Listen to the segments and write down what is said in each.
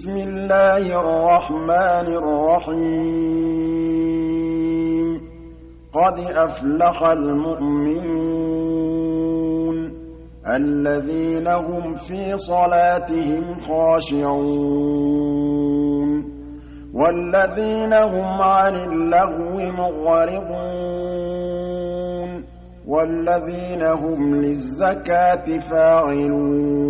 بسم الله الرحمن الرحيم. قد أفلح المؤمنون الذين هم في صلاتهم خاشعون والذين هم عن اللغو معرضون والذين هم للزكاة فاعلون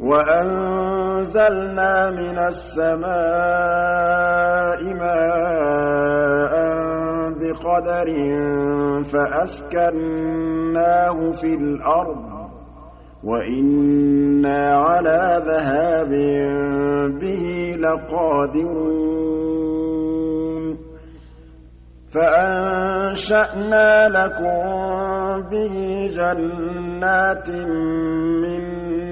وأنزلنا من السماء ماء بقدر فأسكناه في الأرض وَإِنَّا عَلَىٰ ذَهَابٍ بِهِ لَقَادِرُونَ فَأَنشَأْنَا لَكُم بِهِ جَنَّاتٍ مِّن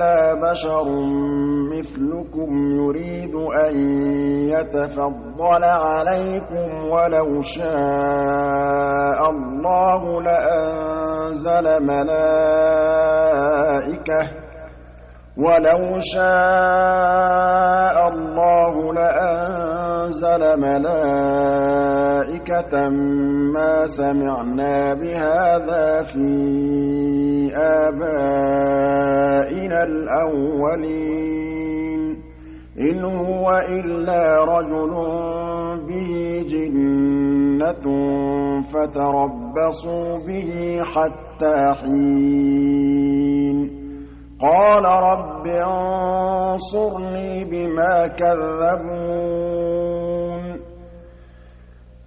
إِلَّا بَشَرٌ مِّثْلُكُمْ يُرِيدُ أَن يَتَفَضَّلَ عَلَيْكُمْ وَلَوْ شَاءَ اللَّهُ لَأَنزَلَ مَلَائِكَةً وَلَوْ شَاءَ اللَّهُ لَأَنزَلَ أَنزَلَ مَلَائِكَةً مَّا سَمِعْنَا بِهَٰذَا فِي آبَائِنَا الْأَوَّلِينَ. إِنْ هُوَ إِلَّا رَجُلٌ بِهِ جِنَّةٌ فَتَرَبَّصُوا بِهِ حَتَّىٰ حِينٍ. قَالَ رَبِّ انصُرْنِي بِمَا كَذَّبُونِ.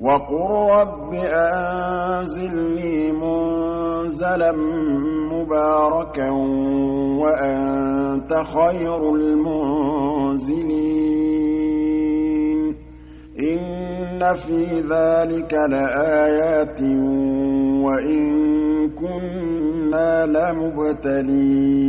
وَقُل رَّبِّ أَنزِلْنِي مُنزَلًا مُّبَارَكًا وَأَنتَ خَيْرُ الْمُنزِلِينَ إِنَّ فِي ذَٰلِكَ لَآيَاتٍ وَإِن كُنَّا لَمُبْتَلِينَ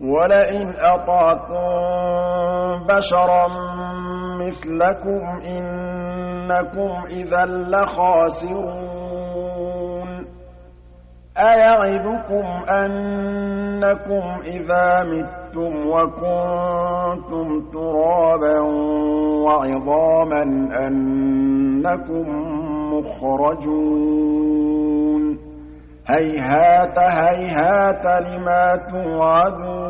وَلَئِنْ أَطَعْتُم بَشَرًا مِّثْلَكُمْ إِنَّكُمْ إِذًا لَّخَاسِرُونَ. أَيَعِدُكُمْ أَنَّكُمْ إِذَا مِتُّمْ وَكُنتُمْ تُرَابًا وَعِظَامًا أَنَّكُم مُّخْرَجُونَ. هَيْهَاتَ هَيْهَاتَ لِمَا تُوعَدُونَ.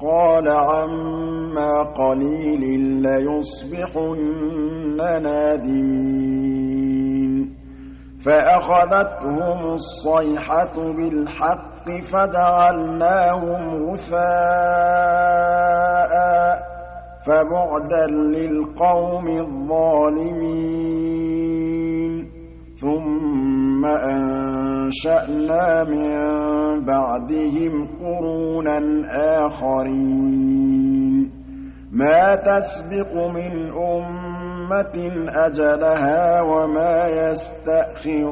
قَالَ عَمَّا قَلِيلٍ لَّيُصْبِحُنَّ نَادِمِينَ. فَأَخَذَتْهُمُ الصَّيْحَةُ بِالْحَقِّ فَجَعَلْنَاهُمْ غُثَاءً ۚ فَبُعْدًا لِّلْقَوْمِ الظَّالِمِينَ. ثُمَّ أَنشَأْنَا مِن بَعْدِهِمْ قُرُونًا آخَرِينَ مَا تَسْبِقُ مِنْ أُمَّةٍ أَجَلَهَا وَمَا يَسْتَأْخِرُونَ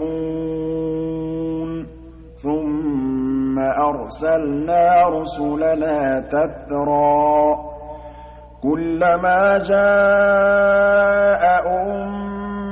ثُمَّ أَرْسَلْنَا رُسُلَنَا تَتْرَىٰ ۖ كُلَّمَا جَاءَ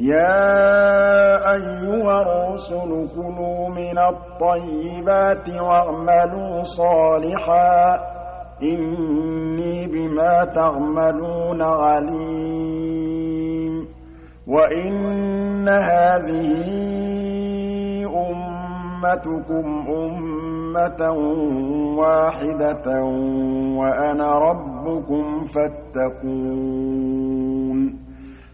يَا أَيُّهَا الرُّسُلُ كُلُوا مِنَ الطَّيِّبَاتِ وَاعْمَلُوا صَالِحًا ۖ. إِنِّي بِمَا تَعْمَلُونَ عَلِيمٌ. وَإِنَّ هَٰذِهِ أُمَّتُكُمْ أُمَّةً وَاحِدَةً وَأَنَا رَبُّكُمْ فَاتَّقُونِ.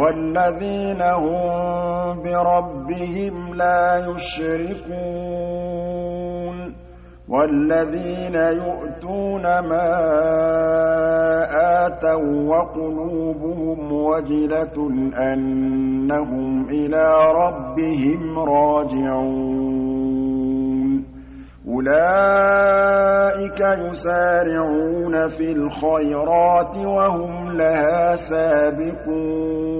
وَالَّذِينَ هُم بِرَبِّهِمْ لَا يُشْرِكُونَ وَالَّذِينَ يُؤْتُونَ مَا آتَوا وَّقُلُوبُهُمْ وَجِلَةٌ أَنَّهُمْ إِلَىٰ رَبِّهِمْ رَاجِعُونَ أُولَٰئِكَ يُسَارِعُونَ فِي الْخَيْرَاتِ وَهُمْ لَهَا سَابِقُونَ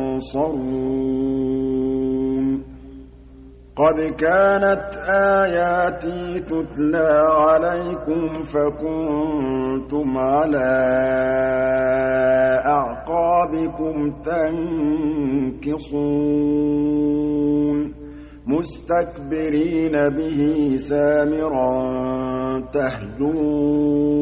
قَدْ كَانَتْ آيَاتِي تُتْلَىٰ عَلَيْكُمْ فَكُنتُمْ عَلَىٰ أَعْقَابِكُمْ تَنكِصُونَ. مُسْتَكْبِرِينَ بِهِ سَامِرًا تَهْجُرُونَ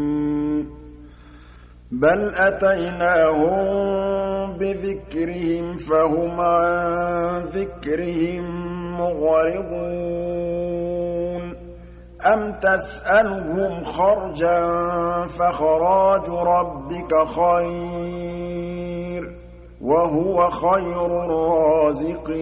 بَلْ أَتَيْنَاهُم بِذِكْرِهِمْ فَهُمْ عَن ذِكْرِهِم مُّعْرِضُونَ أَمْ تَسْأَلُهُمْ خَرْجًا فَخَرَاجُ رَبِّكَ خَيْرٌ ۖ وَهُوَ خَيْرُ الرَّازِقِينَ.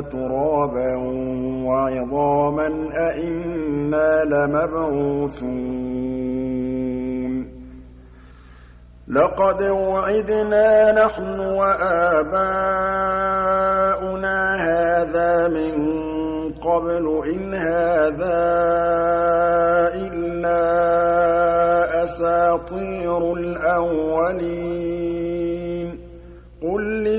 تُرَابًا وَعِظَامًا أَإِنَّا لَمَبْعُوثُونَ لَقَدْ وُعِدْنَا نَحْنُ وَآبَاؤُنَا هَٰذَا مِن قَبْلُ إِنْ هَٰذَا إِلَّا أَسَاطِيرُ الْأَوَّلِينَ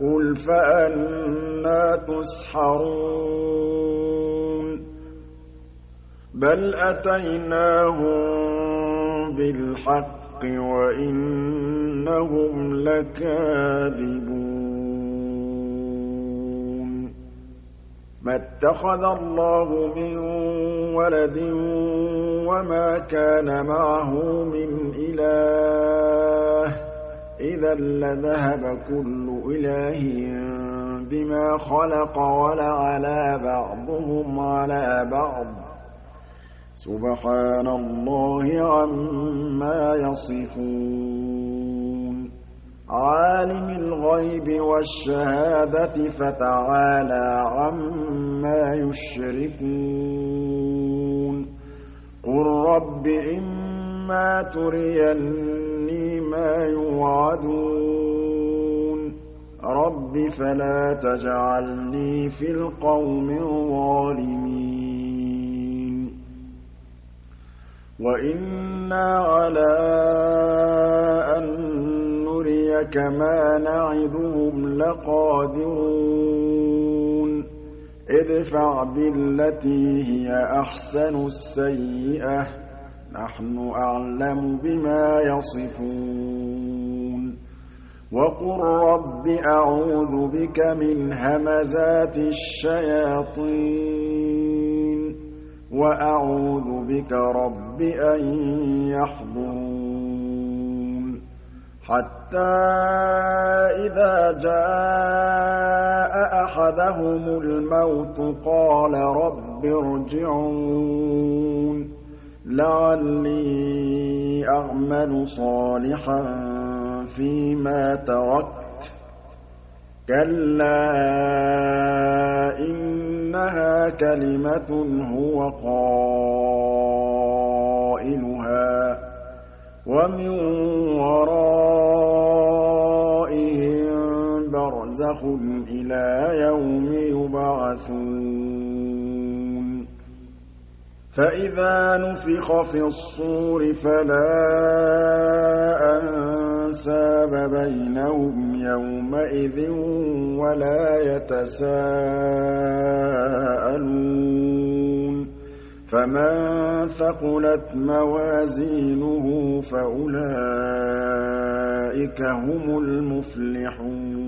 قُلْ فَأَنَّىٰ تُسْحَرُونَ بَلْ أَتَيْنَاهُم بِالْحَقِّ وَإِنَّهُمْ لَكَاذِبُونَ مَا اتَّخَذَ اللَّهُ مِن وَلَدٍ وَمَا كَانَ مَعَهُ مِنْ إِلَٰهٍ ۚ إِذًا لَّذَهَبَ كُلُّ إِلَٰهٍ بِمَا خَلَقَ وَلَعَلَا بَعْضُهُمْ عَلَىٰ بَعْضٍ ۚ. سُبْحَانَ اللَّهِ عَمَّا يَصِفُونَ. عَالِمِ الْغَيْبِ وَالشَّهَادَةِ فَتَعَالَىٰ عَمَّا يُشْرِكُونَ. قُل رَّبِّ إِمَّا تُرِيَنِّي مَا يُوعَدُونَ. رَبِّ فَلَا تَجْعَلْنِي فِي الْقَوْمِ الظَّالِمِينَ. وَإِنَّا عَلَىٰ أَن نُّرِيَكَ مَا نَعِدُهُمْ لَقَادِرُونَ. ادْفَعْ بِالَّتِي هِيَ أَحْسَنُ السَّيِّئَةَ ۚ. نَحْنُ أَعْلَمُ بِمَا يَصِفُونَ. وَقُل رَّبِّ أَعُوذُ بِكَ مِنْ هَمَزَاتِ الشَّيَاطِينِ وَأَعُوذُ بِكَ رَبِّ أَن يَحْضُرُونِ. حَتَّىٰ إِذَا جَاءَ أَحَدَهُمُ الْمَوْتُ قَالَ رَبِّ ارْجِعُونِ. لَعَلِّي أَعْمَلُ صَالِحًا فِيمَا تَرَكْتُ ۚ. كَلَّا إِنَّهَا كَلِمَةٌ هُوَ قَائِلُهَا ۖ وَمِن وَرَائِهِم بَرْزَخٌ إِلَىٰ يَوْمِ يُبْعَثُونَ. فَإِذَا نُفِخَ فِي الصُّورِ فَلَا أَنسَابَ بَيْنَهُمْ يَوْمَئِذٍ وَلَا يَتَسَاءَلُونَ. فَمَن ثَقُلَتْ مَوَازِينُهُ فَأُولَٰئِكَ هُمُ الْمُفْلِحُونَ.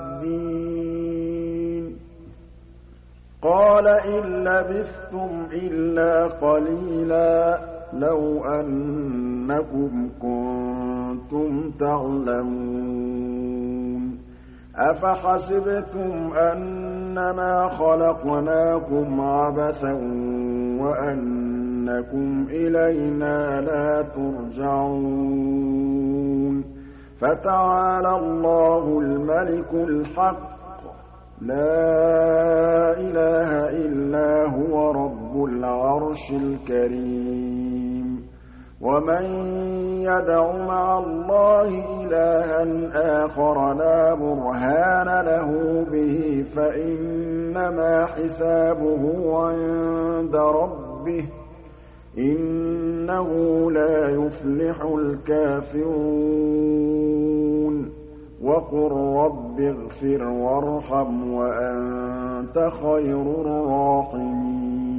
قَالَ إِن لَّبِثْتُمْ إِلَّا قَلِيلًا لَّوْ أَنَّكُمْ كُنتُمْ تَعْلَمُونَ أَفَحَسِبْتُمْ أَنَّمَا خَلَقْنَاكُمْ عَبَثًا وَأَنَّكُمْ إِلَيْنَا لَا تُرْجَعُونَ فَتَعَالَى اللَّهُ الْمَلِكُ الْحَقُّ ۖ لَا إِلَٰهَ إِلَّا هُوَ رَبُّ الْعَرْشِ الْكَرِيمِ. وَمَن يَدْعُ مَعَ اللَّهِ إِلَٰهًا آخَرَ لَا بُرْهَانَ لَهُ بِهِ فَإِنَّمَا حِسَابُهُ عِندَ رَبِّهِ ۚ إِنَّهُ لَا يُفْلِحُ الْكَافِرُونَ. وَقُل رَّبِّ اغْفِرْ وَارْحَمْ وَأَنتَ خَيْرُ الرَّاحِمِينَ.